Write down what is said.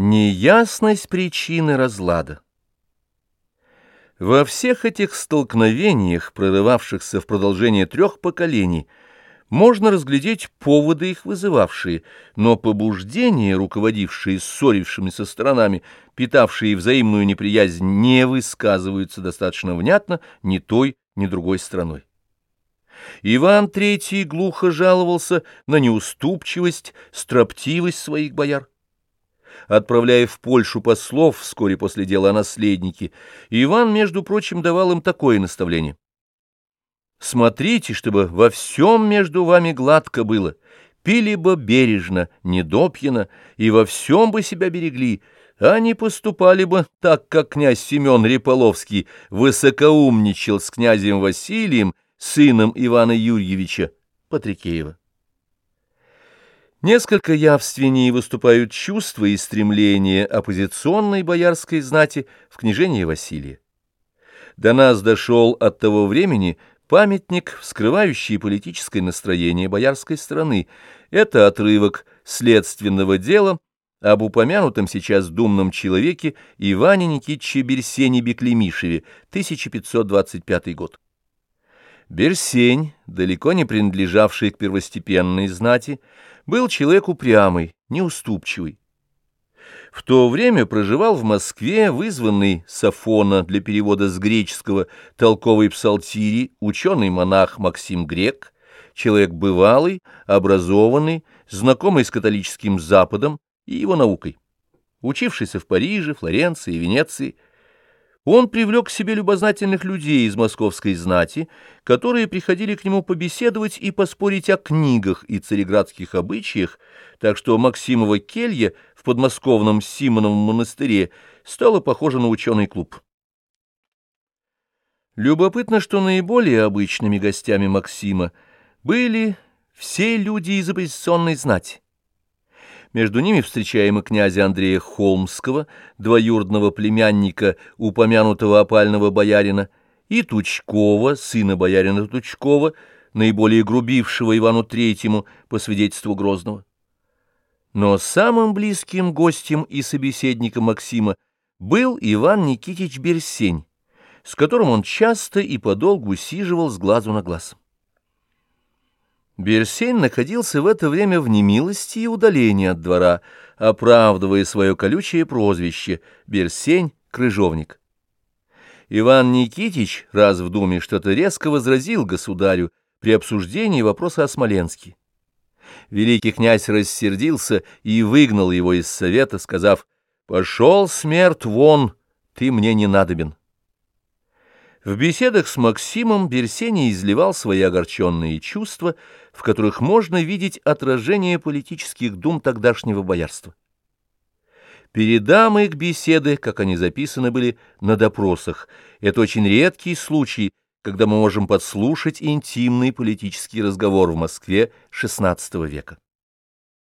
Неясность причины разлада. Во всех этих столкновениях, прорывавшихся в продолжение трех поколений, можно разглядеть поводы их вызывавшие, но побуждения, руководившие ссорившимися сторонами, питавшие взаимную неприязнь, не высказываются достаточно внятно ни той, ни другой страной. Иван III глухо жаловался на неуступчивость, строптивость своих бояр отправляя в Польшу послов вскоре после дела о наследнике, Иван, между прочим, давал им такое наставление. «Смотрите, чтобы во всем между вами гладко было, пили бы бережно, недопьяно, и во всем бы себя берегли, а не поступали бы так, как князь Семен Реполовский высокоумничал с князем Василием, сыном Ивана Юрьевича Патрикеева. Несколько явственнее выступают чувства и стремления оппозиционной боярской знати в княжении Василия. До нас дошел от того времени памятник, вскрывающий политическое настроение боярской страны. Это отрывок следственного дела об упомянутом сейчас думном человеке Иване Никитиче Берсене Беклемишеве, 1525 год. Берсень, далеко не принадлежавший к первостепенной знати, был человек упрямый, неуступчивый. В то время проживал в Москве вызванный Сафона для перевода с греческого толковой псалтири ученый-монах Максим Грек, человек бывалый, образованный, знакомый с католическим Западом и его наукой, учившийся в Париже, Флоренции, Венеции, он привлек к себе любознательных людей из московской знати, которые приходили к нему побеседовать и поспорить о книгах и цареградских обычаях, так что Максимова келья в подмосковном Симоновом монастыре стала похожа на ученый клуб. Любопытно, что наиболее обычными гостями Максима были все люди из оппозиционной знати. Между ними встречаем и князя Андрея Холмского, двоюродного племянника упомянутого опального боярина, и Тучкова, сына боярина Тучкова, наиболее грубившего Ивану Третьему по свидетельству Грозного. Но самым близким гостем и собеседником Максима был Иван Никитич Берсень, с которым он часто и подолгу сиживал с глазу на глаз. Берсень находился в это время в немилости и удалении от двора, оправдывая свое колючее прозвище «Берсень — крыжовник». Иван Никитич раз в думе что-то резко возразил государю при обсуждении вопроса о Смоленске. Великий князь рассердился и выгнал его из совета, сказав «Пошел, смерть, вон, ты мне не надобен». В беседах с Максимом Берсений изливал свои огорченные чувства, в которых можно видеть отражение политических дум тогдашнего боярства. Передам их беседы, как они записаны были на допросах. Это очень редкий случай, когда мы можем подслушать интимный политический разговор в Москве XVI века.